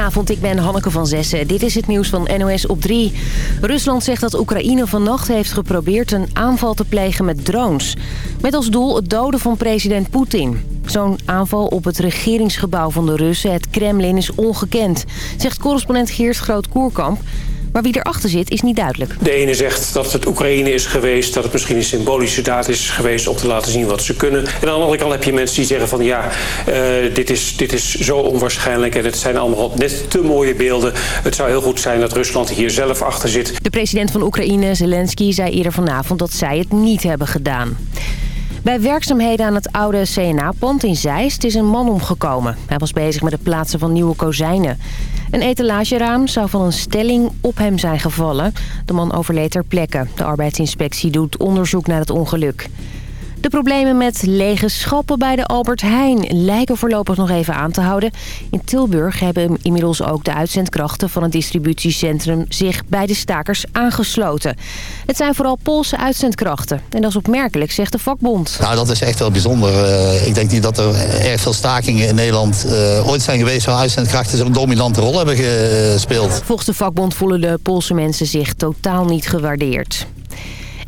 Goedenavond, ik ben Hanneke van Zessen. Dit is het nieuws van NOS op 3. Rusland zegt dat Oekraïne vannacht heeft geprobeerd een aanval te plegen met drones. Met als doel het doden van president Poetin. Zo'n aanval op het regeringsgebouw van de Russen, het Kremlin, is ongekend... zegt correspondent Geert Groot-Koerkamp. Maar wie erachter zit, is niet duidelijk. De ene zegt dat het Oekraïne is geweest... dat het misschien een symbolische daad is geweest... om te laten zien wat ze kunnen. En aan de andere kant heb je mensen die zeggen van... ja, uh, dit, is, dit is zo onwaarschijnlijk... en het zijn allemaal net te mooie beelden. Het zou heel goed zijn dat Rusland hier zelf achter zit. De president van Oekraïne, Zelensky, zei eerder vanavond... dat zij het niet hebben gedaan. Bij werkzaamheden aan het oude CNA-pand in Zeist is een man omgekomen. Hij was bezig met het plaatsen van nieuwe kozijnen. Een etalageraam zou van een stelling op hem zijn gevallen. De man overleed ter plekke. De arbeidsinspectie doet onderzoek naar het ongeluk. De problemen met lege schappen bij de Albert Heijn lijken voorlopig nog even aan te houden. In Tilburg hebben inmiddels ook de uitzendkrachten van het distributiecentrum zich bij de stakers aangesloten. Het zijn vooral Poolse uitzendkrachten. En dat is opmerkelijk, zegt de vakbond. Nou, dat is echt wel bijzonder. Uh, ik denk niet dat er erg veel stakingen in Nederland uh, ooit zijn geweest... waar uitzendkrachten zo'n dominante rol hebben gespeeld. Volgens de vakbond voelen de Poolse mensen zich totaal niet gewaardeerd.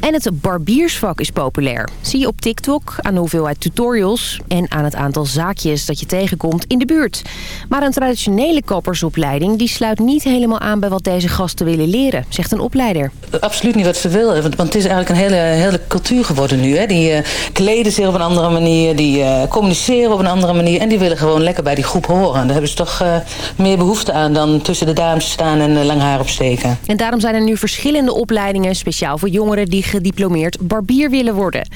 En het barbiersvak is populair. Zie je op TikTok aan de hoeveelheid tutorials en aan het aantal zaakjes dat je tegenkomt in de buurt. Maar een traditionele kappersopleiding die sluit niet helemaal aan bij wat deze gasten willen leren, zegt een opleider. Absoluut niet wat ze willen, want het is eigenlijk een hele, hele cultuur geworden nu. Hè. Die uh, kleden zich op een andere manier, die uh, communiceren op een andere manier en die willen gewoon lekker bij die groep horen. Daar hebben ze toch uh, meer behoefte aan dan tussen de dames staan en lang haar opsteken. En daarom zijn er nu verschillende opleidingen speciaal voor jongeren die gediplomeerd barbier willen worden.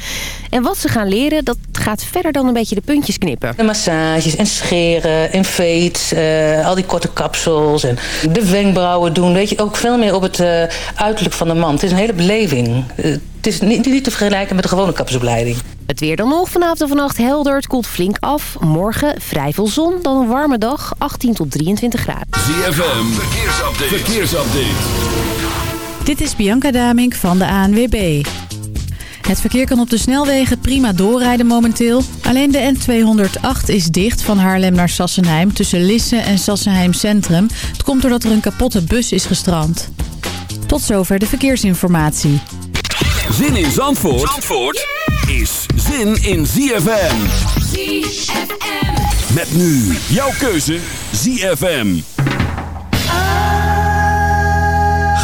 En wat ze gaan leren, dat gaat verder dan een beetje de puntjes knippen. De massages en scheren en veets, uh, al die korte kapsels en de wenkbrauwen doen. Weet je, ook veel meer op het uh, uiterlijk van de man. Het is een hele beleving. Uh, het is niet, niet te vergelijken met de gewone kapsopleiding. Het weer dan nog. Vanavond en vannacht helder. Het koelt flink af. Morgen vrij veel zon. Dan een warme dag. 18 tot 23 graden. ZFM. Verkeersupdate. Verkeersupdate. Dit is Bianca Damink van de ANWB. Het verkeer kan op de snelwegen prima doorrijden momenteel. Alleen de N208 is dicht van Haarlem naar Sassenheim tussen Lisse en Sassenheim Centrum. Het komt doordat er een kapotte bus is gestrand. Tot zover de verkeersinformatie. Zin in Zandvoort, Zandvoort is zin in ZFM. ZFM. Met nu jouw keuze ZFM.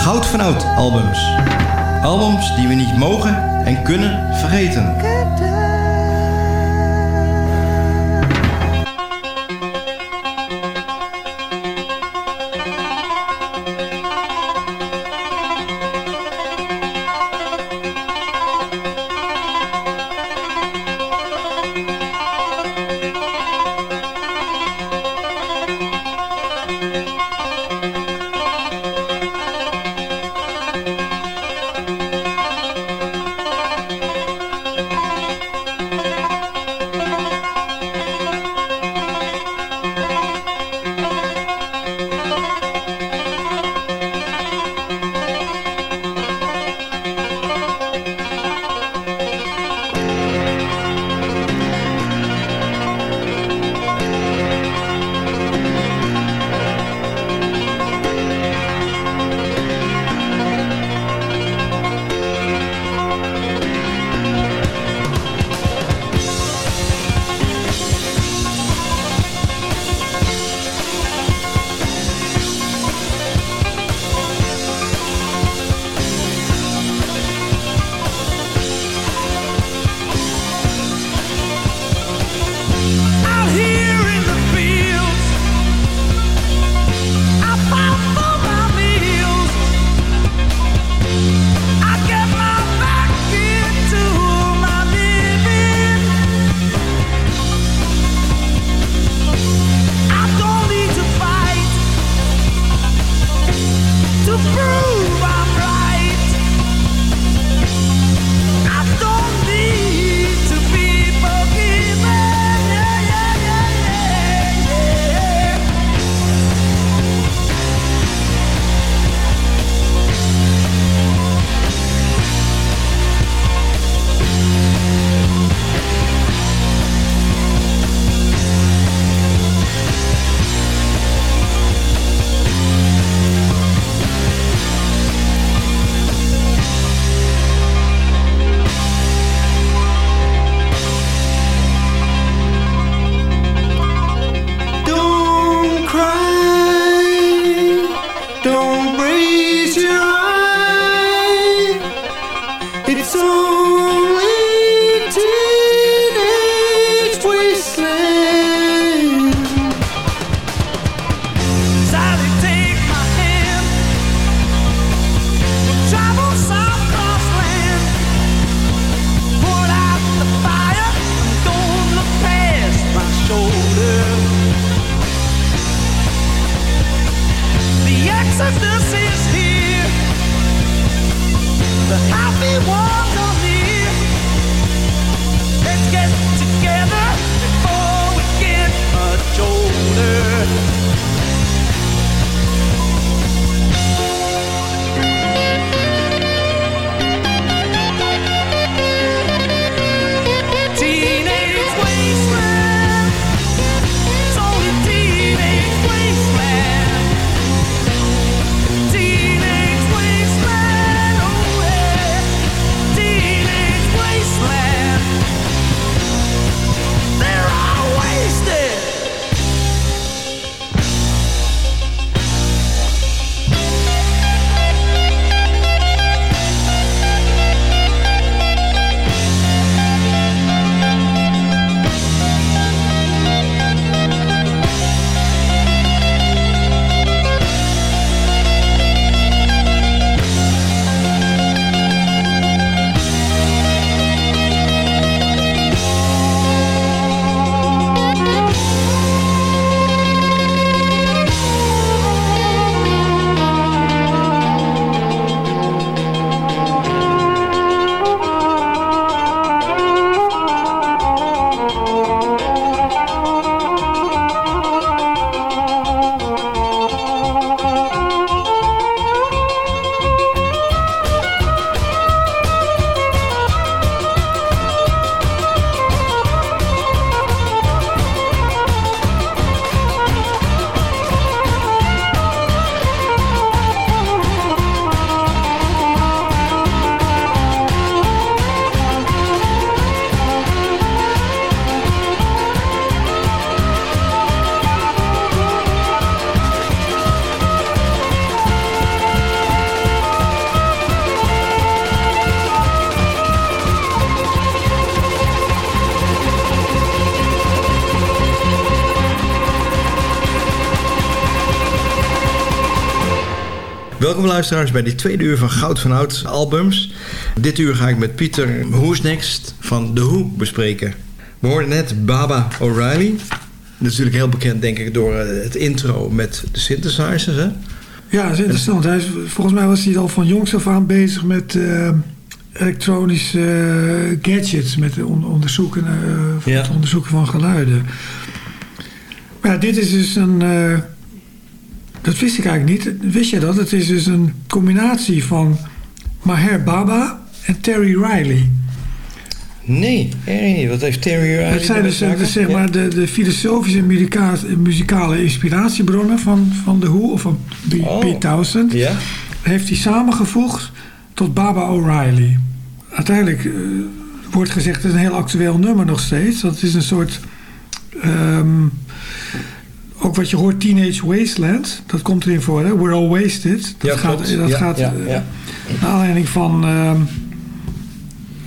Goud van Oud albums. Albums die we niet mogen en kunnen vergeten. Welkom luisteraars bij dit tweede uur van Goud van Oud albums. Dit uur ga ik met Pieter Who's Next van The Who bespreken. We hoorden net Baba O'Reilly. Natuurlijk heel bekend denk ik door eh, het intro met de synthesizers. Hè? Ja, dat is interessant. Hij is, volgens mij was hij al van jongs af aan bezig met eh, elektronische eh, gadgets. Met on- onderzoeken, Ja. het onderzoeken van geluiden. Maar ja, dit is dus een... dat wist ik eigenlijk niet. Wist je dat? Het is dus een combinatie van Maher Baba en Terry Riley. Nee, erg niet. Wat heeft Terry Riley Het zijn dus, eh, zeg maar de, de filosofische muzika- muzikale inspiratiebronnen van, van The Who of van P- Oh. Pete Townsend. Ja? Heeft hij samengevoegd tot Baba O'Reilly. Uiteindelijk eh, wordt gezegd, het is een heel actueel nummer nog steeds. Dat is een soort... ehm, ook wat je hoort, Teenage Wasteland. Dat komt erin voor, hè? We're all wasted. Dat Ja, gaat, klopt. dat Ja, gaat ja, eh, ja. naar aanleiding van... ehm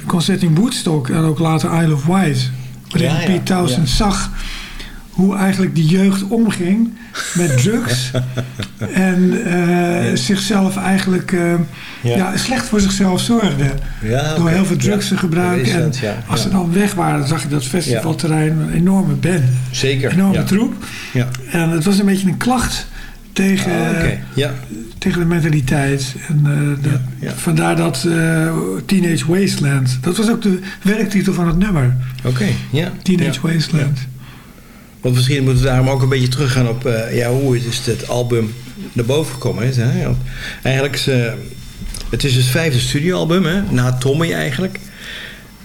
concert in Woodstock en ook later Isle of Wight. Waarin Pete Townsend zag hoe eigenlijk die jeugd omging met drugs. en eh, zichzelf eigenlijk eh, Ja. ja. slecht voor zichzelf zorgde. Ja, Door heel veel drugs Ja. te gebruiken. En als ze dan weg waren, zag je dat festivalterrein een enorme band. Zeker. Enorme ja. troep. Ja. En het was een beetje een klacht tegen, Ah, ja. tegen de mentaliteit. En, eh, ja. Vandaar dat Teenage Wasteland. Dat was ook de werktitel van het nummer. Oké, ja. Teenage. Wasteland. Want misschien moeten we daarom ook een beetje teruggaan op eh, ja, hoe is dit album naar boven gekomen is. Hè? Want eigenlijk is eh, het is het vijfde studioalbum, hè? na Tommy eigenlijk.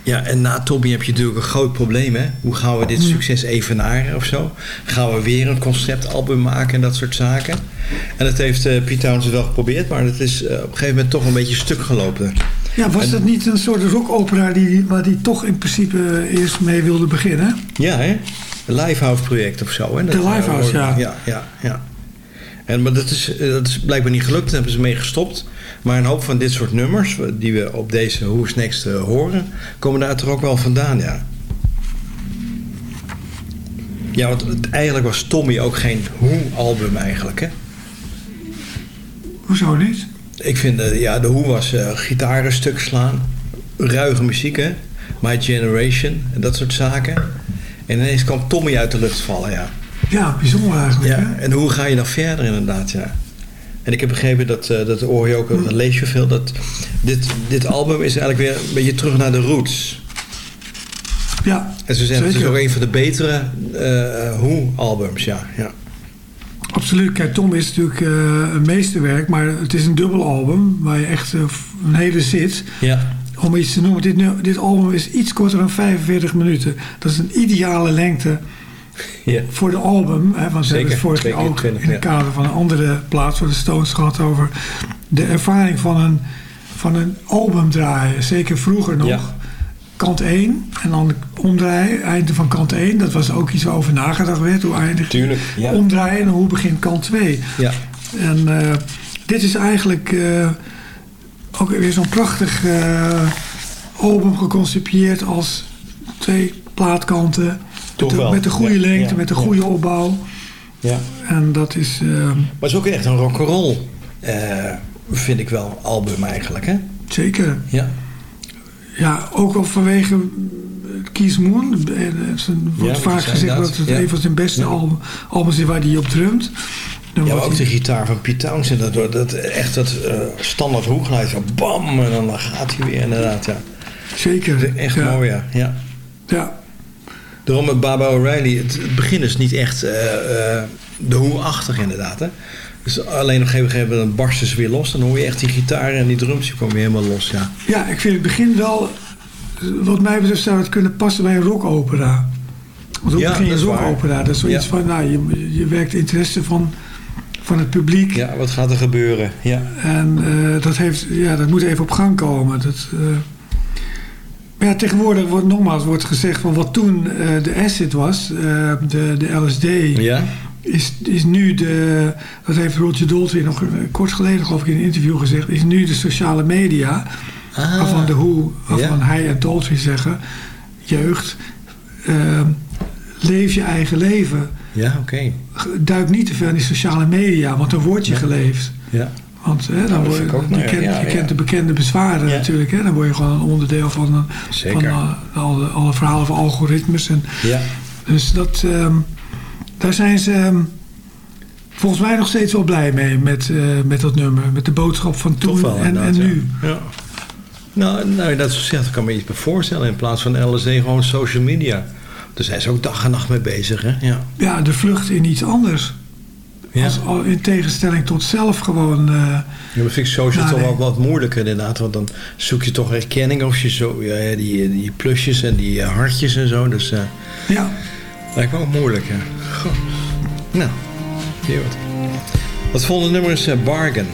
Ja, en na Tommy heb je natuurlijk een groot probleem. Hè? Hoe gaan we dit succes evenaren of zo? Gaan we weer een conceptalbum maken en dat soort zaken? En dat heeft eh Pete Townsend wel geprobeerd, maar het is op een gegeven moment toch een beetje stuk gelopen. Ja, was dat niet een soort rockopera die, waar hij toch in principe eerst mee wilde beginnen? Ja, hè? Een Lifehouse project of zo. Hè? De Lifehouse, eh, ja. Ja, ja, ja. En, maar dat is, eh, dat is blijkbaar niet gelukt, daar hebben ze mee gestopt. Maar een hoop van dit soort nummers, die we op deze Who's Next eh, horen, komen daar toch ook wel vandaan, ja. Ja, want het- eigenlijk was Tommy ook geen Who-album eigenlijk, hè? Hoezo niet? Ik vind, ja, de Who was eh gitaren stuk slaan, ruige muziek, hè? My Generation en dat soort zaken. En ineens kwam Tommy uit de lucht vallen, ja. Ja, bijzonder eigenlijk. Ja, en hoe ga je dan verder inderdaad, ja. En ik heb begrepen dat, eh, dat hoor je ook, dat lees je veel, dat dit, dit album is eigenlijk weer een beetje terug naar de roots. Ja, En ze zeggen, het is ook een van de betere eh Who-albums, ja. ja. Absoluut. Kijk, Tom is natuurlijk eh, een meesterwerk, maar het is een dubbel album waar je echt eh, een hele zit. Ja, Om iets te noemen, dit, nu- dit album is iets korter dan 45 minuten. Dat is een ideale lengte ja. voor de album. Hè, want we Zeker, hebben het keer keer ook 20, in het ja. kader van een andere plaats voor de Stones gehad over de ervaring van een, van een album draaien. Zeker vroeger nog. Ja. Kant 1 en dan omdraaien, einde van kant 1. Dat was ook iets waarover nagedacht werd. Hoe eindigt Tuurlijk, ja. omdraaien en hoe begint kant 2. ja. En eh, dit is eigenlijk eh, ook weer zo'n prachtig eh, album geconcipieerd als twee plaatkanten. Toch met, de, goede ja, lengte, ja, met de ja. goede opbouw. ja. En dat is, eh, Maar het is ook echt een rock'n'roll, eh vind ik wel, album eigenlijk, hè? zeker. Ja. Ja, ook al vanwege Keith Moon. Het wordt vaak gezegd dat het een van zijn beste albums is waar hij op drumt. Dan Ja, maar ook de gitaar van Pete Townsend, dat, dat, dat echt dat eh, standaard hoekgeluid, zo bam, en dan gaat hij weer inderdaad, ja. Zeker. Echt ja. mooi, ja. ja. Ja, Daarom met Baba O'Reilly, het, het begin is niet echt eh, eh, de hoe-achtig inderdaad, hè. Dus alleen op een gegeven moment dan barsten ze weer los, dan hoor je echt die gitaar en die drums, die komen weer helemaal los, ja. Ja, ik vind het begin wel, wat mij betreft zou het kunnen passen bij een rockopera. Want hoe Ja, begin je rockopera? Dat is zoiets Ja. van, nou, je, je werkt interesse van, van het publiek. Ja, wat gaat er gebeuren? Ja. En eh, dat, heeft, ja, dat moet even op gang komen. Dat, eh, maar ja, tegenwoordig wordt nogmaals wordt gezegd van wat toen eh, de acid was, de, de LSD, Ja? is, is nu de, dat heeft Roger Daltrey nog kort geleden geloof ik in een interview gezegd, is nu de sociale media. Ah. Waarvan de hoe, waarvan Ja. hij en Daltrey zeggen, jeugd, leef je eigen leven. Ja, oké. Duik niet te veel in die sociale media, want dan word je geleefd. Ja. Want hè, dan word je, kent, je de bekende bezwaren natuurlijk. Hè? Dan word je gewoon een onderdeel van, van eh, alle, alle verhalen van algoritmes. En, Ja. dus dat, ehm, daar zijn ze ehm, volgens mij nog steeds wel blij mee met, eh, met dat nummer. Met de boodschap van toen wel, en, en nu. Ja. ja. Nou, nou, dat zegt, kan me iets bij voorstellen. In plaats van LSD gewoon social media. Daar zijn ze ook dag en nacht mee bezig, hè? Ja. Ja, de vlucht in iets anders. Ja. Als, al- in tegenstelling tot zelf gewoon... eh, Ja, dat vind ik social toch wel wat moeilijker inderdaad. Want dan zoek je toch erkenning of je zo... Ja, die, die plusjes en die eh, hartjes en zo. Dus eh ja, lijkt me ook moeilijk, ja. Goh. Nou, hier wat. Het volgende nummer is eh, Bargain.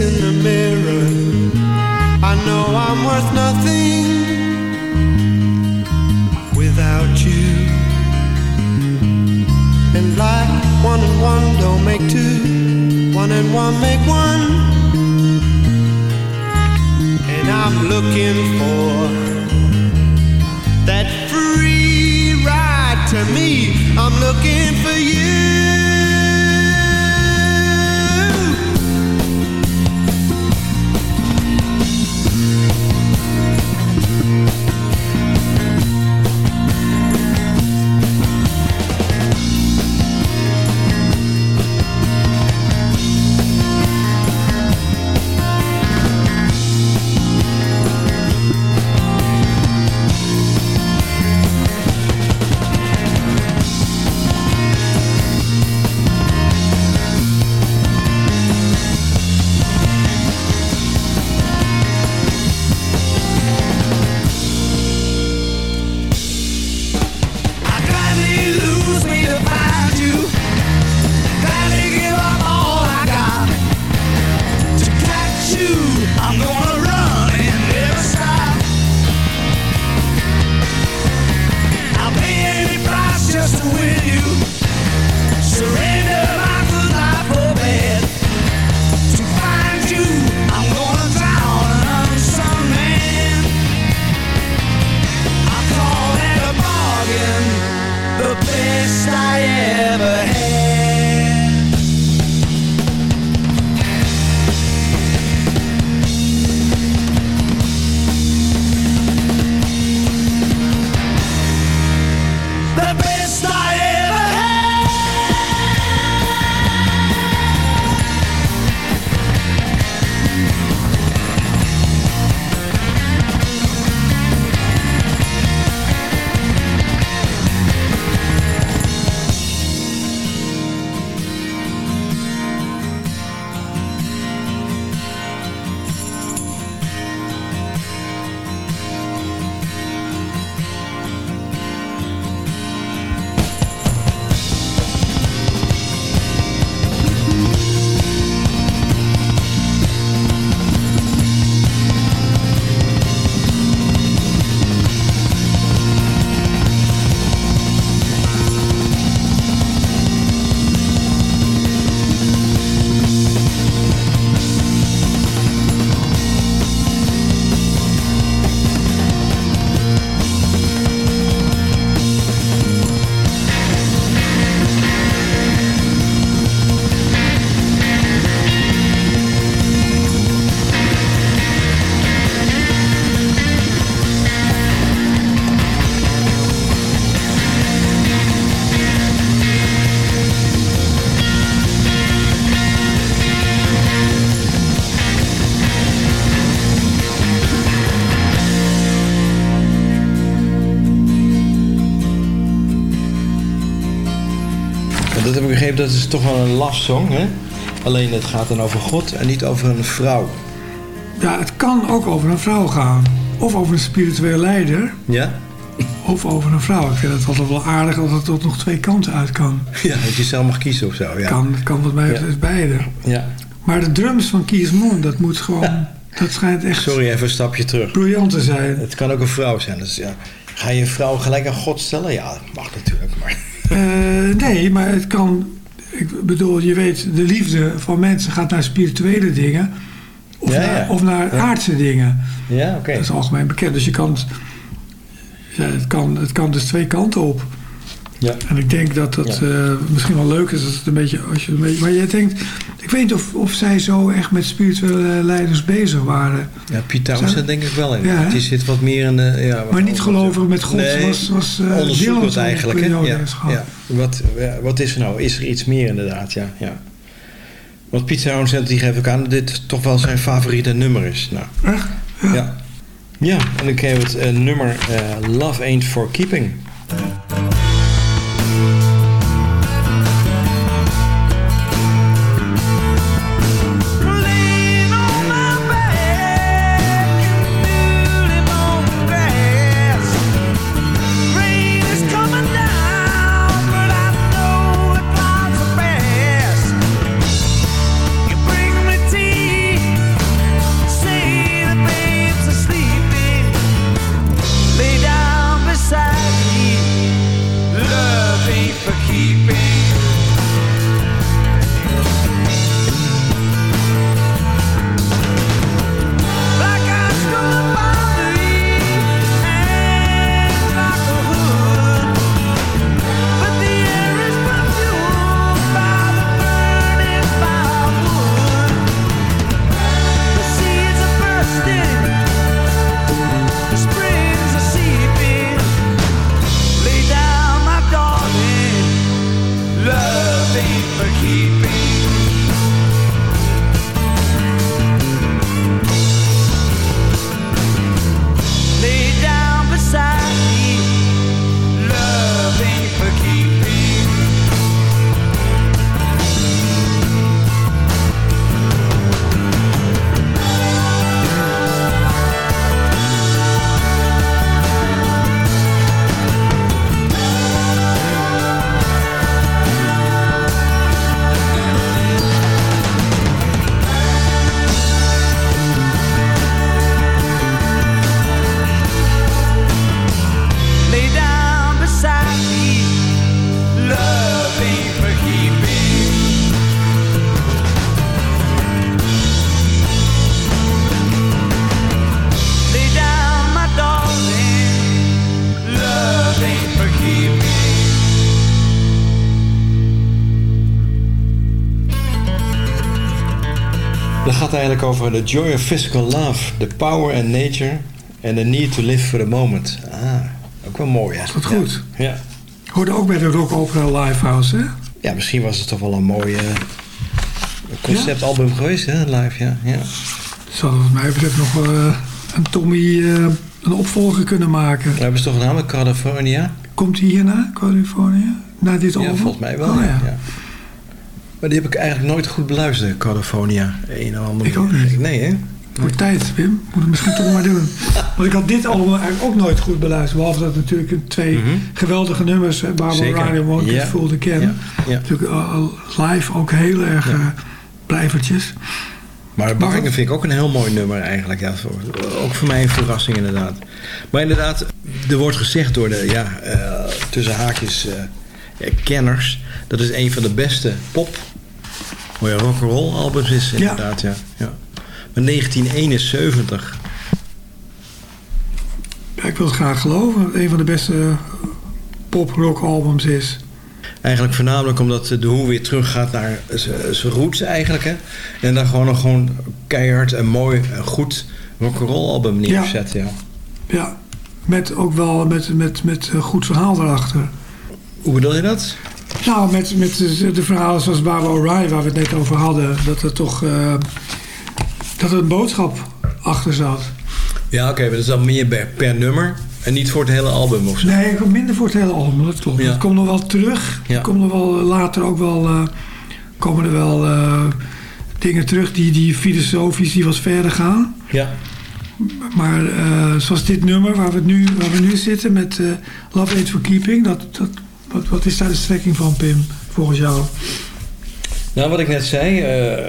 In the mirror, Dat is toch wel een love song, hè? Alleen het gaat dan over God en niet over een vrouw. Ja, het kan ook over een vrouw gaan. Of over een spiritueel leider. Ja? Of over een vrouw. Ik vind het altijd wel aardig dat het tot nog twee kanten uit kan. Ja, dat je zelf mag kiezen of zo, ja. Kan, kan wat mij Ja. betreft beide. Ja. Maar de drums van Kees Moon, dat moet gewoon... Dat schijnt echt Sorry, even een stapje terug. briljant te zijn. Het kan ook een vrouw zijn. Dus ja. Ga je een vrouw gelijk aan God stellen? Ja, dat mag natuurlijk, Eh, nee, maar het kan... Ik bedoel, je weet, de liefde van mensen gaat naar spirituele dingen. Of, Ja, naar, of naar aardse dingen. Ja, oké. Dat is algemeen bekend. Dus je kan... het- Ja, het, kan, het kan dus twee kanten op. Ja. En ik denk dat dat Ja. eh, misschien wel leuk is als het een beetje, als je een beetje. Maar jij denkt, ik weet niet of, of zij zo echt met spirituele leiders bezig waren. Ja, Piet Townsend denk ik wel in. Ja, zit wat meer in de... Ja, Maar niet geloven met God Nee, was, was zo'n eigenlijk. Hè? Ja, ja. Wat, ja, wat is er nou? Is er iets meer inderdaad? Ja, ja. Want Piet Townsend die geeft ook aan dat dit toch wel zijn favoriete nummer is. Nou, Echt? ja. ja. en dan kregen we het eh, nummer Love Ain't For Keeping. Eigenlijk over the joy of physical love, the power and nature and the need to live for the moment. Ah, ook wel mooi hè. Dat goed. Ja. Hoorde ook bij de Rock Opera Livehouse, hè? Ja, misschien was het toch wel een mooi eh, conceptalbum geweest hè, live, ja. ja. Zou wat mij betreft nog eh, een Tommy eh, een opvolger kunnen maken. We hebben ze toch namelijk California? Komt hij hierna, California? Na dit Ja, album? volgens mij wel. Oh, ja. Maar die heb ik eigenlijk nooit goed beluisterd, California. Een of andere Ik ook niet. Nee, hè? Wordt tijd, Wim. Moet het misschien toch maar doen. Want ik had dit album eigenlijk ook nooit goed beluisterd. Behalve dat natuurlijk twee Mhm. geweldige nummers... hè, Barbara en Won't Ja. Fooled Again. Ja. Ja. Natuurlijk uh, live ook heel erg Ja. eh, blijvertjes. Maar Bavingen vind ik ook een heel mooi nummer eigenlijk. Ja, voor, ook voor mij een verrassing inderdaad. Maar inderdaad, er wordt gezegd door de, ja, eh, tussen haakjes, eh, kenners... dat het een van de beste pop, mooie rock'n'roll albums is inderdaad. Ja. Ja. Maar 1971, Ja, ik wil het graag geloven. dat het een van de beste eh, pop-rock albums is. Eigenlijk voornamelijk omdat de Hoe weer teruggaat naar zijn roots eigenlijk. Hè? En dan gewoon nog gewoon keihard en mooi en goed rock'n'roll album neerzet. Ja. Ja, met ook wel met, met, met een goed verhaal erachter. Hoe bedoel je dat? Nou, met, met de, verhalen zoals Barbara O'Reilly, waar we het net over hadden, dat er toch eh, dat er een boodschap achter zat. Ja, oké, maar dat is dan meer per, per nummer en niet voor het hele album of zo. Nee, minder voor het hele album, dat klopt. Ja. Dat komt nog wel terug. Ja. Komt nog wel later ook wel, eh, komen er wel eh, dingen terug die, die filosofisch die wat verder gaan. Ja. Maar eh, zoals dit nummer waar we, nu, waar we nu zitten met eh, Love Ain't For Keeping, dat, dat, wat, wat is daar de strekking van, Pim, volgens jou? Nou, wat ik net zei, eh,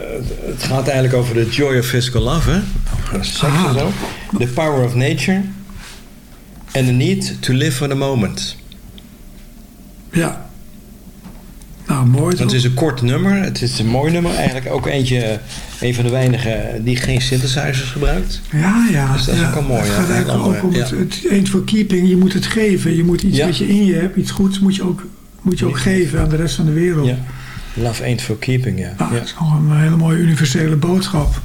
het gaat eigenlijk over de joy of physical love, hè? Ah. zo. The power of nature and the need to live for the moment. Ja. Nou, mooi Want het is een kort nummer, het is een mooi nummer. Eigenlijk ook eentje, een van de weinigen die geen synthesizers gebruikt. Ja, ja. Dus dat is ja. ook wel mooi, Het gaat Een eigenlijk andere, ook om het, ja. het ain't for keeping. Je moet het geven. Je moet iets wat je in je hebt, iets goeds, moet je ook, moet je ook geven aan de rest van de wereld. Ja. Love ain't for keeping, ja. Nou, ja. Dat is nog een hele mooie universele boodschap,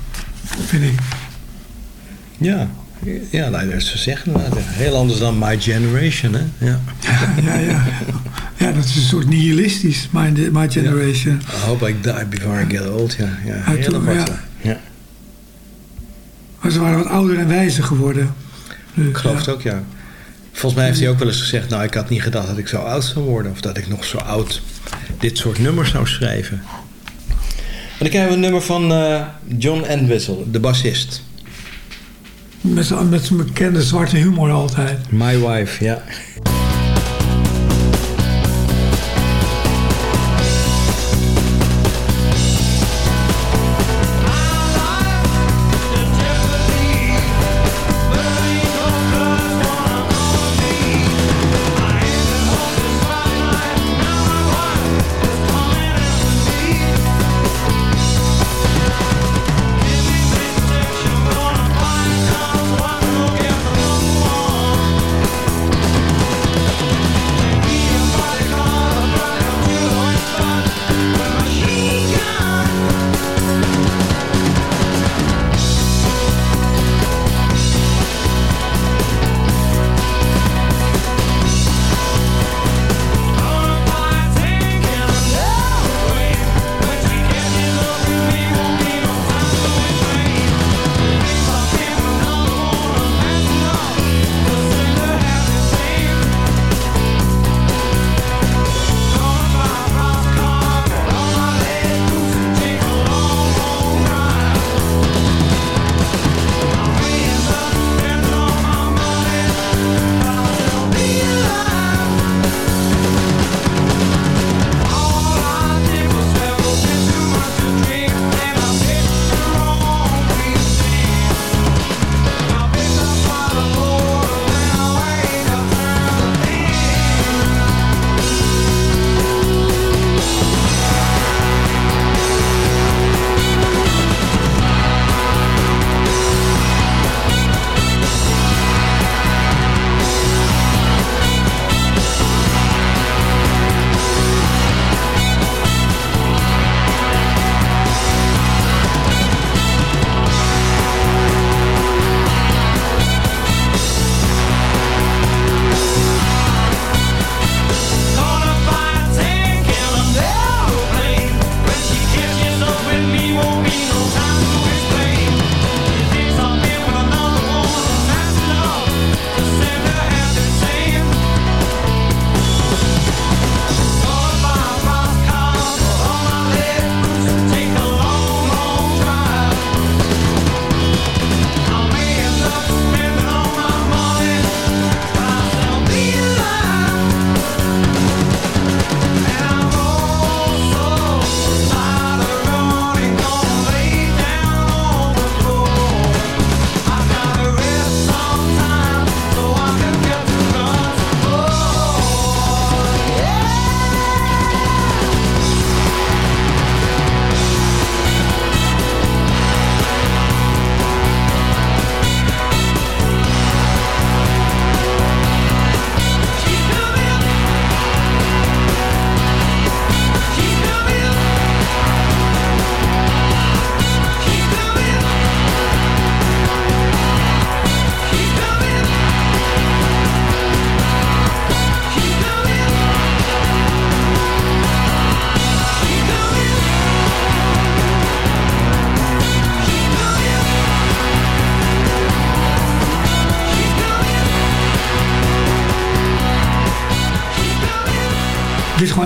vind ik. Ja, ja nou, dat is te zeggen. Heel anders dan My Generation, hè? Ja. Ja, ja. Ja, dat is een soort nihilistisch, my, my generation. I hope I die before I get old, ja. Ja, Ja, heel ja. ja. Maar ze waren wat ouder en wijzer geworden. Dus, Ik geloof ja. het ook, ja. Volgens mij heeft hij ook wel eens gezegd... nou, ik had niet gedacht dat ik zo oud zou worden... of dat ik nog zo oud dit soort nummers zou schrijven. En dan krijgen we een nummer van eh, John Entwistle, de bassist. Met, met zijn bekende zwarte humor altijd. My Wife, ja.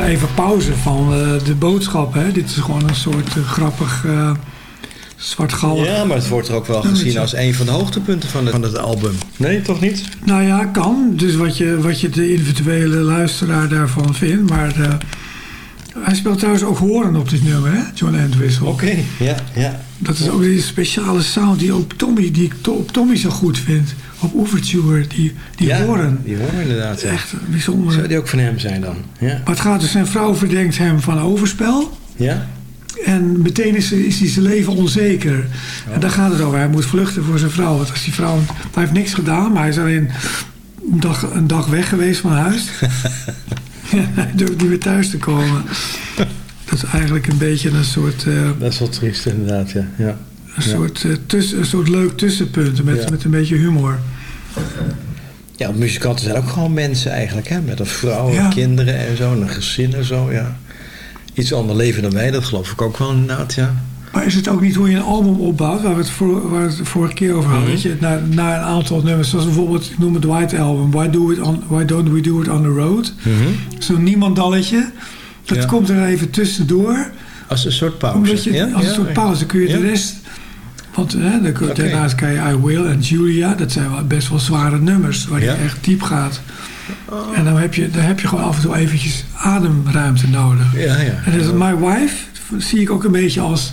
Even pauze van eh, de boodschap. Hè? Dit is gewoon een soort eh, grappig uh, zwartgallig. Ja, maar het wordt er ook wel gezien als een van de hoogtepunten van het, van het album. Nee, toch niet? Nou ja, kan. Dus wat je, wat je de individuele luisteraar daarvan vindt. Maar eh, hij speelt trouwens ook horen op dit nummer, hè? John Entwistle. Oké, ja, ja. Dat is ook die speciale sound die, ook Tommy, die ik to- op Tommy zo goed vind. Op Overture, die, die ja, horen. Die horen inderdaad. Echt bijzonder. Zou die ook van hem zijn dan? Ja. Maar het gaat dus, zijn vrouw verdenkt hem van overspel. Ja? En meteen is, is hij zijn leven onzeker. En daar gaat het over. Hij moet vluchten voor zijn vrouw. Want als die vrouw... Hij heeft niks gedaan, maar hij is alleen een dag, een dag weg geweest van huis. Ja, hij durft niet meer thuis te komen. Dat is eigenlijk een beetje een soort... eh, Dat is wel triest inderdaad, ja. ja. Een, soort, eh, tussen, een soort leuk tussenpunt met, met een beetje humor. Ja, muzikanten zijn ook gewoon mensen eigenlijk, hè? Met een vrouw en kinderen en zo, en een gezin en zo, ja. Iets ander leven dan wij, dat geloof ik ook wel inderdaad, ja. Maar is het ook niet hoe je een album opbouwt, waar we het, voor, waar we het vorige keer over hadden? Mhm. Dat je na, na een aantal nummers, zoals bijvoorbeeld, ik noem het White Album, Why, do it on, why Don't We Do It On The Road? Zo'n niemandalletje, dat Ja. komt er even tussendoor. Als een soort pauze. Omdat je, ja? als een soort pauze kun je de rest... Want hè, dan kun- Oké. daarnaast kan je I Will en Julia, dat zijn wel best wel zware nummers, waar je echt diep gaat. En dan heb, je, dan heb je gewoon af en toe eventjes ademruimte nodig. Ja, ja. En dus My Wife zie ik ook een beetje als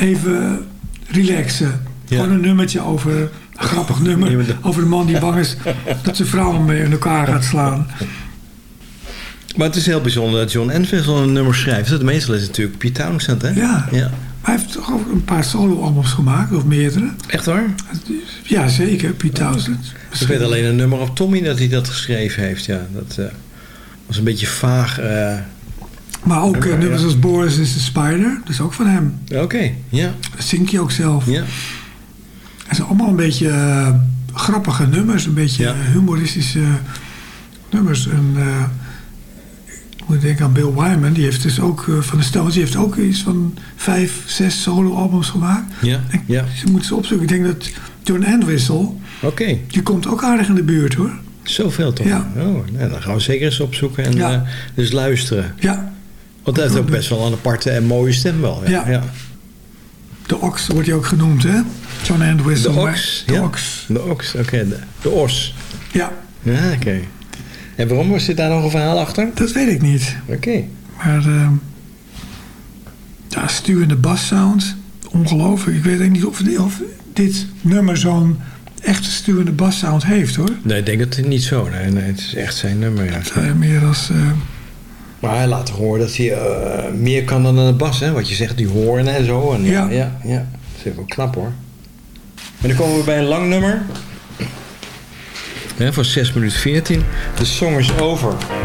even relaxen. Ja. Gewoon een nummertje over, een grappig nummer, over de man die bang is dat zijn vrouw hem in elkaar gaat slaan. Maar het is heel bijzonder dat John Entwistle een nummer schrijft. Het meestal is het natuurlijk Pete Townsend, hè? Ja. ja. Hij heeft toch ook een paar solo-albums gemaakt, of meerdere. Echt waar? Ja, zeker, Pete Townsend. Ik weet alleen een nummer op Tommy dat hij dat geschreven heeft, ja. Dat eh, was een beetje vaag. eh. Maar ook eh, nummers ja. als Boris is the Spider, dat is ook van hem. Oké, ja. Dat zingt hij ook zelf. Ja. Het zijn allemaal een beetje grappige nummers, een beetje Ja. humoristische nummers. En, eh, ik moet denken aan Bill Wyman, die heeft dus ook eh, van de Stones, die heeft ook iets van vijf, zes solo-albums gemaakt. Ja, ja. Ze moeten ze opzoeken. Ik denk dat John Entwistle, Oké, die komt ook aardig in de buurt hoor. zoveel toch? Ja. Oh, nou, dan gaan we zeker eens opzoeken en Ja. dus luisteren. Ja, Want hij heeft ook best wel een aparte en mooie stem wel. Ja. Ja. de Ox wordt hij ook genoemd hè. John Entwistle. De Ox? De. Ox. De Ox, oké. de, de Os. Ja, Ja, oké. En waarom was dit daar nog een verhaal achter? dat weet ik niet. Oké. Maar eh, ja, stuwende bassound, ongelooflijk. Ik weet eigenlijk niet of, dit nummer zo'n echte stuwende bassound heeft hoor. Nee, ik denk het niet zo. Nee, nee, het is echt zijn nummer, ja. Het zijn meer als... eh, Maar hij laat horen dat hij eh, meer kan dan een bas, hè? Wat je zegt, die hoorn en zo. En, Ja. ja, ja. Dat is wel knap, hoor. En dan komen we bij een lang nummer. Van 6 minuten 14. The Song is Over.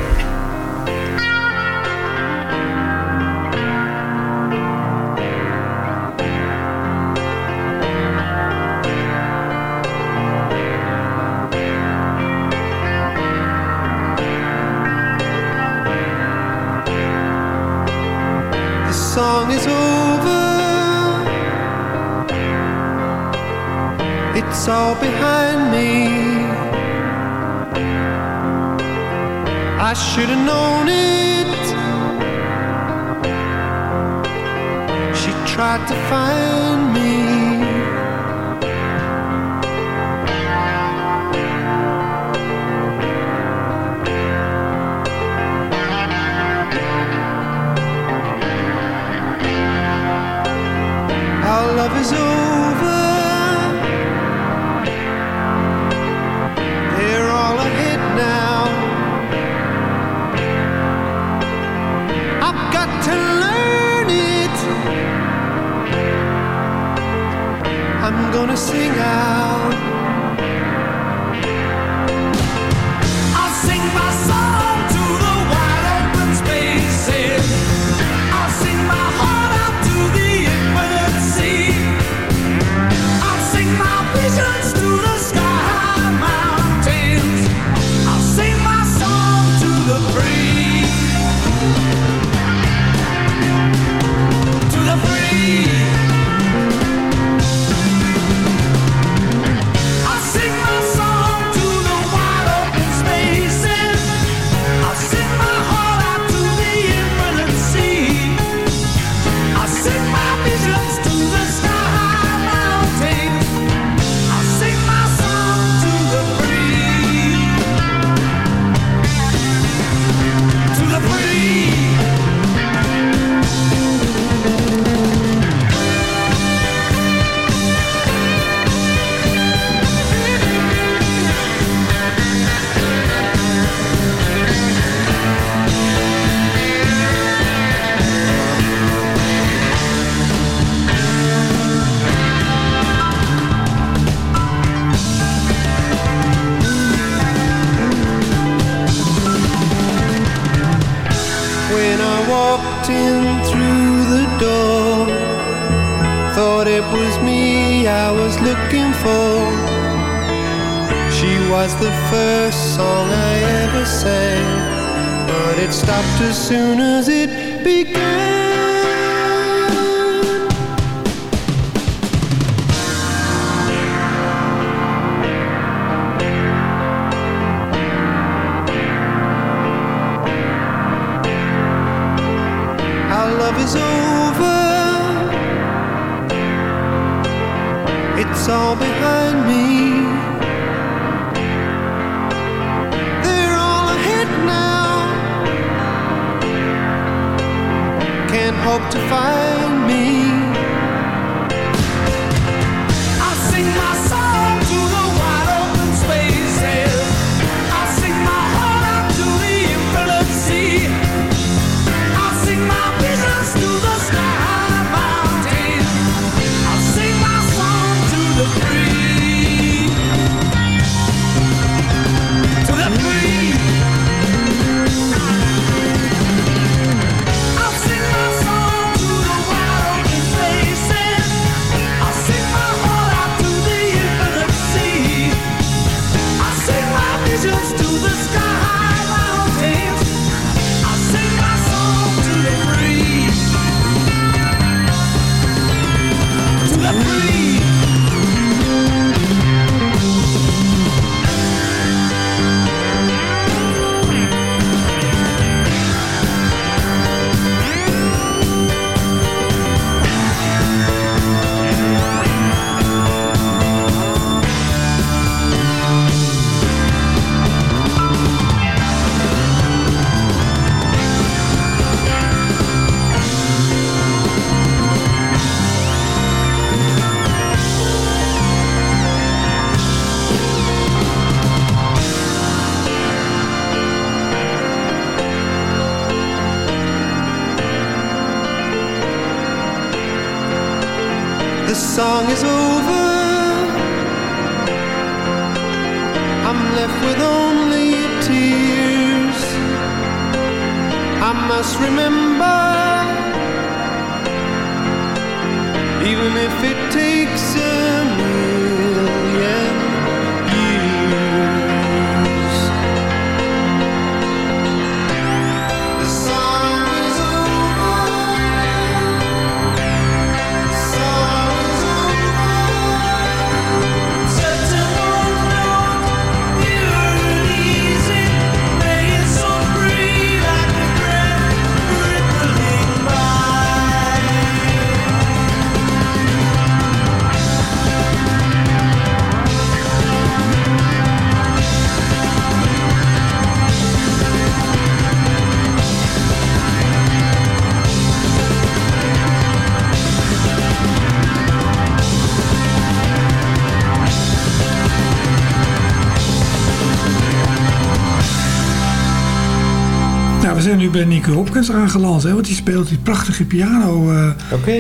Zijn nu bij Nico Hopkins aangeland, hè, want die speelt die prachtige piano. eh,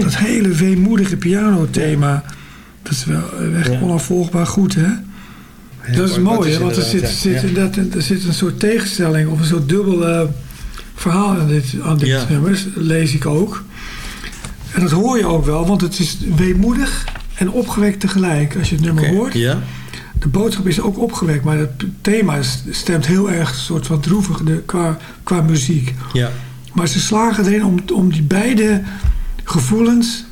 Dat hele weemoedige pianothema. Dat is wel echt Ja. onafvolgbaar goed, hè? dat is mooi. hè, want er zit, zit, inderdaad- er zit een soort tegenstelling of een soort dubbel verhaal aan dit, aan dit Ja. nummer, lees ik ook. En dat hoor je ook wel, want het is weemoedig en opgewekt tegelijk als je het nummer hoort. Ja. De boodschap is ook opgewekt, maar het thema stemt heel erg een soort van droevig de, qua, qua muziek. Ja. Maar ze slagen erin om, om die beide gevoelens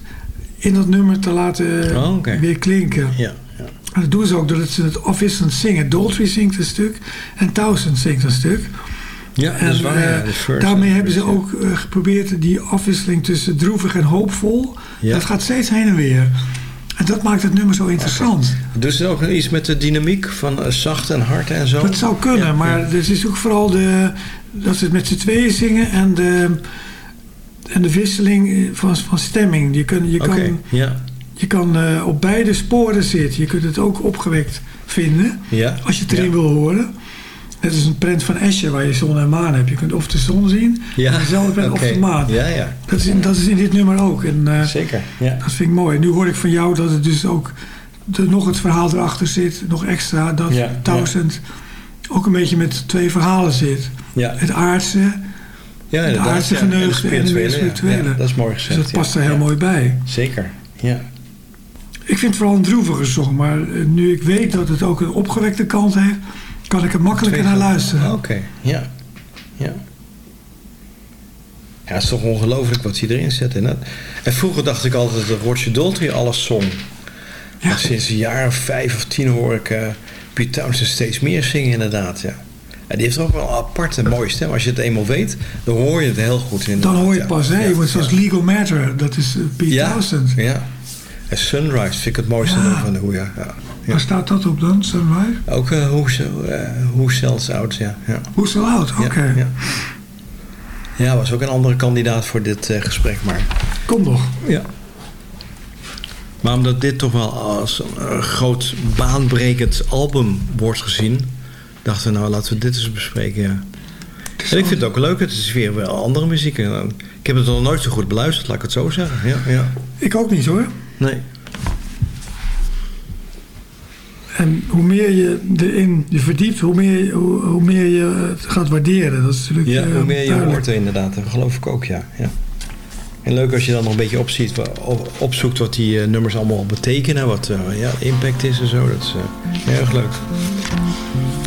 in dat nummer te laten Oh, weer klinken. Ja. En dat doen ze ook doordat ze het afwisselend zingen. Daltrey zingt een stuk en Townsend zingt een stuk. Ja, dat is En, waar. ja, eh, first daarmee en hebben ze ook eh, geprobeerd die afwisseling tussen droevig en hoopvol. Ja. Dat gaat steeds heen en weer. En dat maakt het nummer zo interessant. Doen ze ook iets met de dynamiek van eh, zacht en hard en zo? Dat zou kunnen, Ja, maar het is ook vooral de, dat ze het met z'n tweeën zingen en de, en de wisseling van, van stemming. Je, kun, je kan, ja. je kan eh, op beide sporen zitten. Je kunt het ook opgewekt vinden Ja. als je het erin wil horen. Net als een prent van Escher waar je zon en maan hebt. Je kunt of de zon zien, Ja, dezelfde prent oké. of de maan. Ja, ja. Dat, is in, dat is in dit nummer ook. En, eh, Zeker, ja. Dat vind ik mooi. Nu hoor ik van jou dat het dus ook er nog het verhaal erachter zit. Nog extra dat Ja, Townsend ook een beetje met twee verhalen zit. Ja. Het aardse, Ja, de aardse ja. En de spirituele, ja. Ja, dat is mooi gezegd, Dus dat past ja. er heel Ja. mooi bij. Zeker, ja. Ik vind het vooral een droevige song, maar eh, nu ik weet dat het ook een opgewekte kant heeft, kan ik er makkelijker naar luisteren. Oké, ja. ja. Ja, het is toch ongelooflijk wat hij erin zet. En, dat- en vroeger dacht ik altijd dat Roger Daltrey alles zong. Maar sinds een jaar of vijf of tien hoor ik eh Pete Townsend steeds meer zingen inderdaad. Ja. En die heeft ook wel een aparte mooie stem. Als je het eenmaal weet, dan hoor je het heel goed inderdaad. Dan hoor je het pas, hè? Ja, zoals ja. Legal Matter, dat is eh, Pete Ja, Townsend. Ja. En Sunrise vind ik het mooiste nummer van de. Ja. Waar staat dat op dan, Sunrise? Ook uh, Hoe uh, Who Sells Out, ja. ja. Hoe so oud? Oké. Ja, was ook een andere kandidaat voor dit eh, gesprek, maar... Kom nog. Ja. Maar omdat dit toch wel als een eh, groot baanbrekend album wordt gezien... dachten we, nou, laten we dit eens bespreken, ja. En ik vind het ook leuk, het is weer wel andere muziek. Ik heb het nog nooit zo goed beluisterd, laat ik het zo zeggen. Ja, ja. Ik ook niet hoor. Nee. En hoe meer je erin je verdiept, hoe meer, hoe, hoe meer je het gaat waarderen. Dat is natuurlijk Ja, eh, hoe meer je duidelijk. hoort inderdaad, dat geloof ik ook, ja. ja. En leuk als je dan nog een beetje opziet, opzoekt wat die eh, nummers allemaal betekenen, wat eh, ja, impact is en zo. Dat is eh, erg leuk.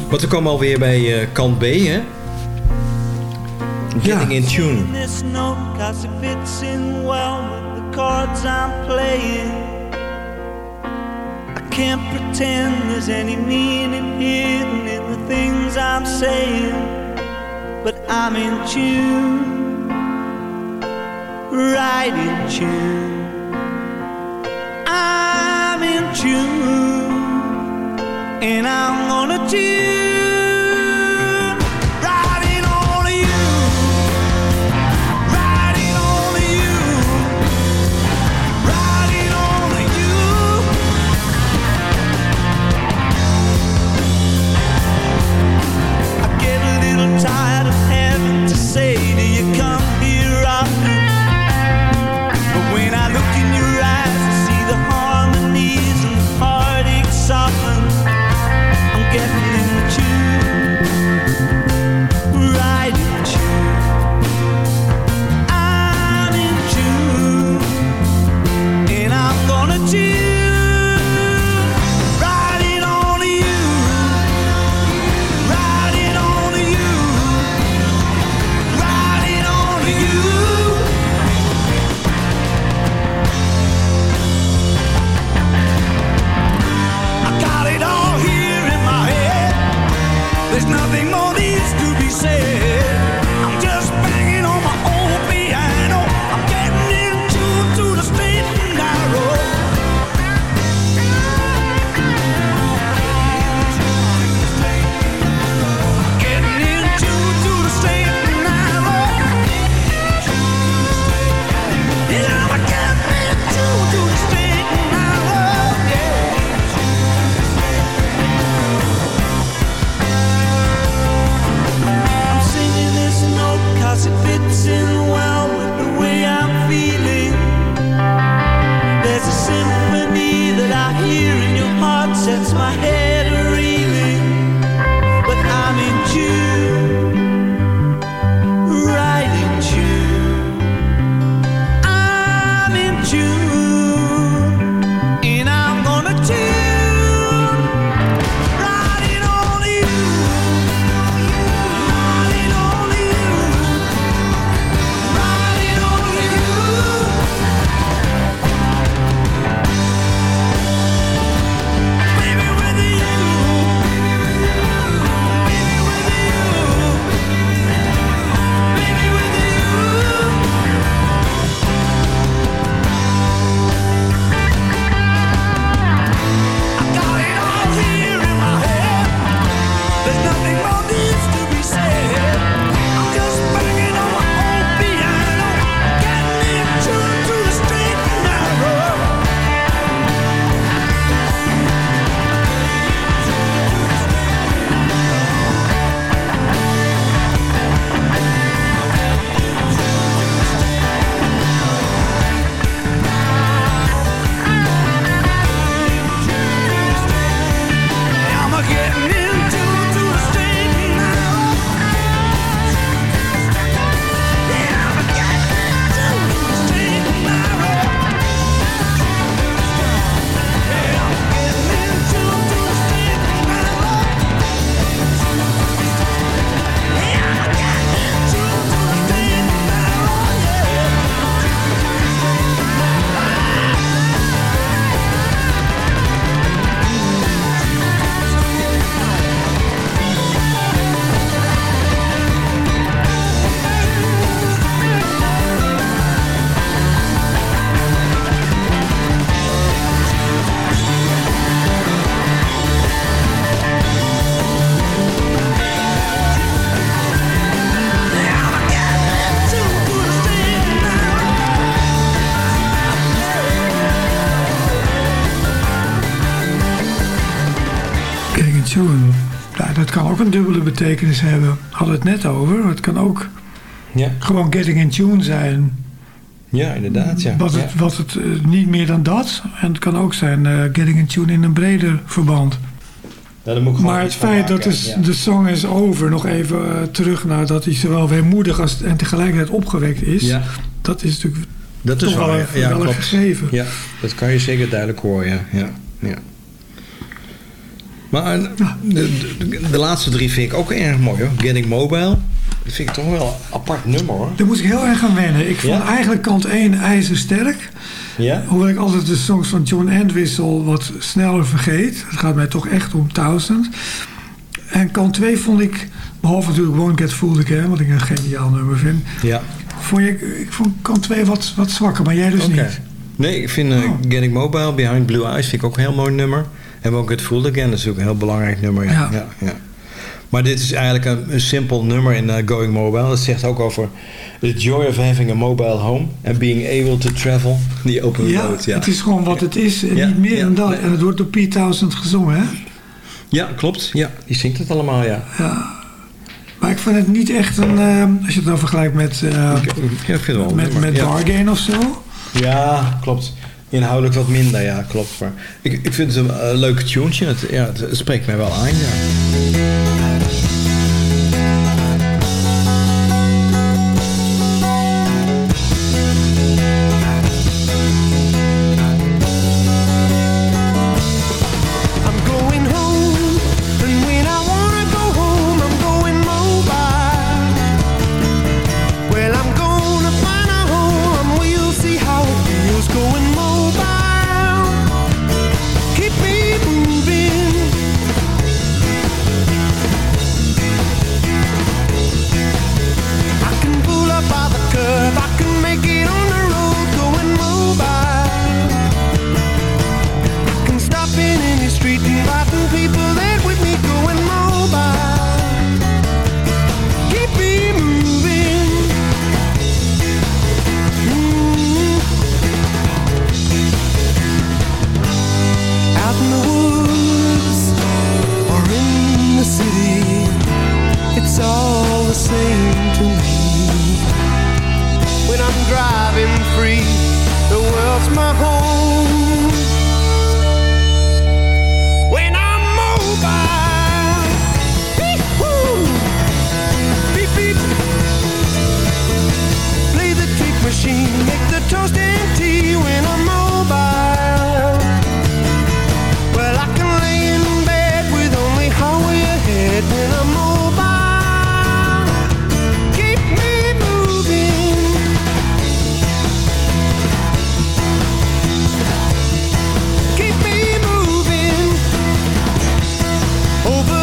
Want we komen alweer bij eh, kant B, hè? Getting in tune. Cards I'm playing. I can't pretend there's any meaning hidden in the things I'm saying, but I'm in tune, right in tune. I'm in tune, and I'm gonna tune. Betekenis hebben. Hadden we het net over. Het kan ook Ja, gewoon getting in tune zijn. ja inderdaad. Ja. Wat het, wat het eh, niet meer dan dat. En het kan ook zijn eh, getting in tune in een breder verband. Ja, Maar het feit dat is, ja. de song is over, nog even eh, terug naar dat hij zowel weemoedig als en tegelijkertijd opgewekt is. Ja. Dat is natuurlijk Dat is toch wel, wel, een gegeven. Ja, dat kan je zeker duidelijk horen, ja, ja. Maar eh, de, de, de laatste drie vind ik ook erg mooi hoor. Getting Mobile. Dat vind ik toch wel een apart nummer hoor. Daar moest ik heel erg aan wennen. Ik vond Ja? eigenlijk kant 1 ijzersterk. Ja? Hoewel ik altijd de songs van John Entwistle wat sneller vergeet. Het gaat mij toch echt om Thousand. En kant 2 vond ik, behalve natuurlijk Won't Get Fooled Again, wat ik een geniaal nummer vind. Ja. Vond ik, ik vond kant 2 wat, wat zwakker, maar jij dus niet. Nee, ik vind Oh. Getting Mobile, Behind Blue Eyes vind ik ook een heel mooi nummer. En ook Get Fooled Again, dat is ook een heel belangrijk nummer. Ja. Ja. Ja. Ja, Maar dit is eigenlijk een, een simpel nummer in eh, Going Mobile. Het zegt ook over the joy of having a mobile home and being able to travel the open Ja, road. Ja. het is gewoon wat het is en Ja, niet meer ja, dan dat. En het wordt door Pete Townsend gezongen, hè? ja, klopt. Ja, die zingt het allemaal, ja. Maar ik vind het niet echt een... eh, als je het dan vergelijkt met, Ja, ik vind het wel een met, met ja. Bargain of zo. Ja, klopt. Inhoudelijk wat minder, ja, klopt. Maar ik, ik vind het een eh, leuke tuentje. Het, ja, het spreekt mij wel aan, ja. Over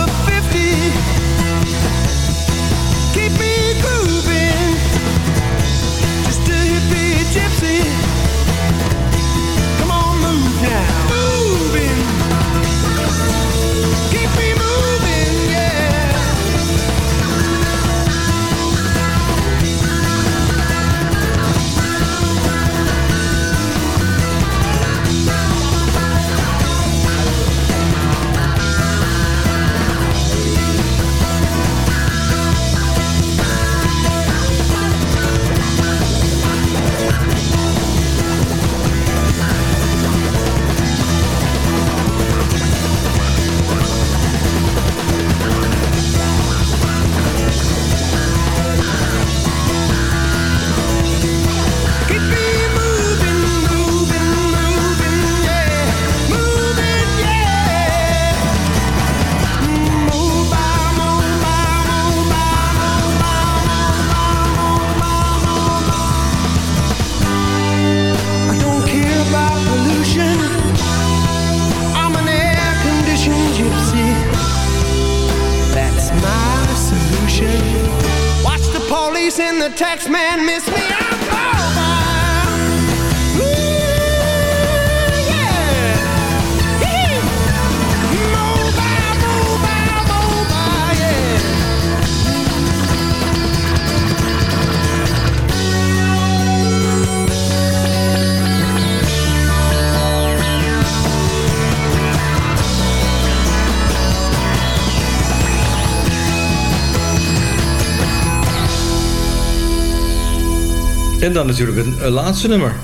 dan natuurlijk het eh, laatste nummer.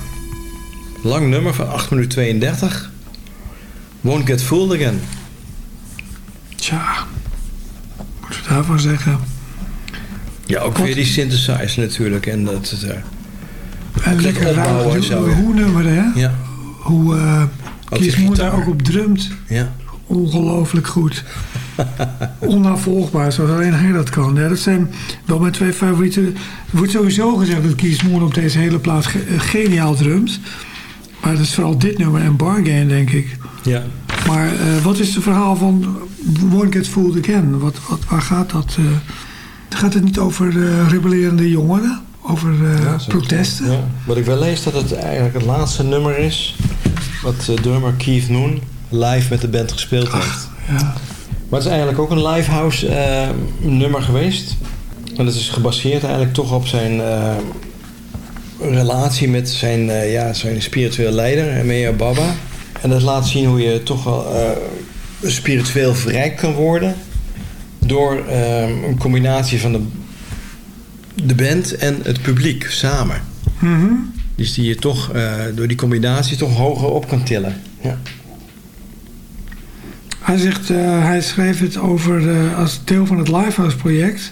Lang nummer van 8 minuten 32. Won't Get Fooled Again. Tja, moeten we daarvan zeggen? Ja, ook weer die synthesizer natuurlijk. En dat eh, En lekker opbouwen en ruim zo, hoe, nummer, hè? Ja. Hoe uh, Moon daar ook op drumt. Ja. Ongelooflijk goed. Onnavolgbaar, zoals alleen hij dat kan. Ja, dat zijn wel mijn twee favorieten. Er wordt sowieso gezegd dat Kees Moon op deze hele plaat ge- eh, geniaal drumt. Maar dat is vooral dit nummer en Bargain, denk ik. Ja. Maar eh, wat is het verhaal van Won't Get Fooled Again? Wat, wat, waar gaat dat? eh? gaat het niet over eh, rebellerende jongeren? Over eh, protesten? Ja. Wat ik wel lees dat het eigenlijk het laatste nummer is... wat drummer Keith Moon live met de band gespeeld heeft. Ja. Maar het is eigenlijk ook een livehouse eh nummer geweest. En het is gebaseerd eigenlijk toch op zijn eh, relatie met zijn, eh, ja, zijn spirituele leider, Mea Baba. En dat laat zien hoe je toch wel spiritueel verrijkt kan worden. Door een combinatie van de, de band en het publiek samen. Mhm. Dus die je toch door die combinatie toch hoger op kan tillen. Ja. Hij zegt, eh, hij schreef het over eh, als deel van het Lifehouse project.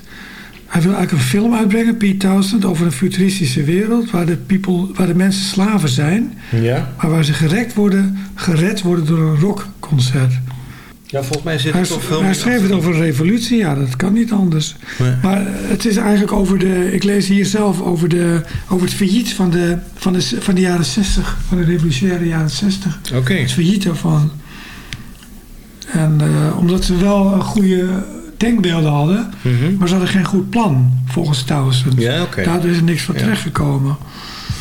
Hij wil eigenlijk een film uitbrengen, Pete Townsend, over een futuristische wereld waar de, people, waar de mensen slaven zijn, Ja. maar waar ze gered worden, gered worden door een rockconcert. ja, volgens mij zit Hij, er toch veel hij schreef het over een revolutie, ja, dat kan niet anders. Nee. Maar het is eigenlijk over de, ik lees hier zelf over, de, over het failliet van de, van, de, van de jaren 60, van de revolutionaire jaren 60. Oké. Het failliet daarvan. En eh, omdat ze wel een goede denkbeelden hadden, Mhm. maar ze hadden geen goed plan, volgens Townsend. Ja. Daardoor is er niks van terechtgekomen.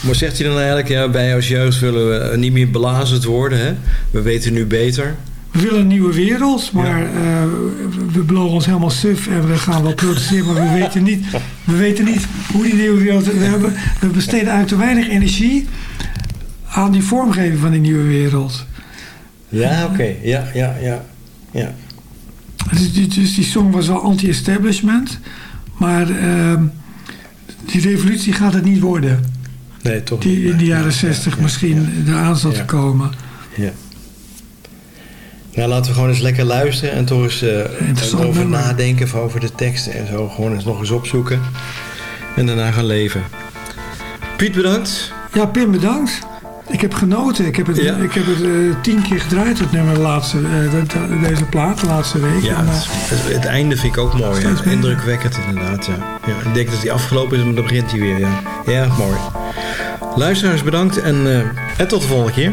Maar zegt hij dan eigenlijk, ja, wij als jeugd willen we eh, niet meer belazerd worden, hè? We weten nu beter. We willen een nieuwe wereld, maar eh, we- we beloven ons helemaal suf en we gaan wel protesteren, maar we weten niet, we weten niet hoe die nieuwe wereld... We, hebben, we besteden eigenlijk te weinig energie aan die vormgeving van die nieuwe wereld. Ja, oké. Ja, ja, ja. Ja. Dus die, dus die song was wel anti-establishment, maar ehm, die revolutie gaat het niet worden. Nee, toch Die niet. in de jaren Ja, 60 ja, misschien eraan zat Ja. te komen. Ja. Nou, laten we gewoon eens lekker luisteren en toch eens Interessant over nummer. nadenken van over de teksten en zo. Gewoon eens nog eens opzoeken. En daarna gaan leven. Piet, bedankt. Ja, Pim, bedankt. Ik heb genoten. Ik heb het, Ja. ik heb het eh, tien keer gedraaid, het nummer, de laatste, de- de- deze plaat, de laatste week. Ja, En, het, einde vind ik ook mooi. Ja. Indrukwekkend inderdaad, ja. ja. Ik denk dat hij afgelopen is, maar dan begint hij weer. Ja, ja mooi. Luisteraars, bedankt en, eh, en tot de volgende keer.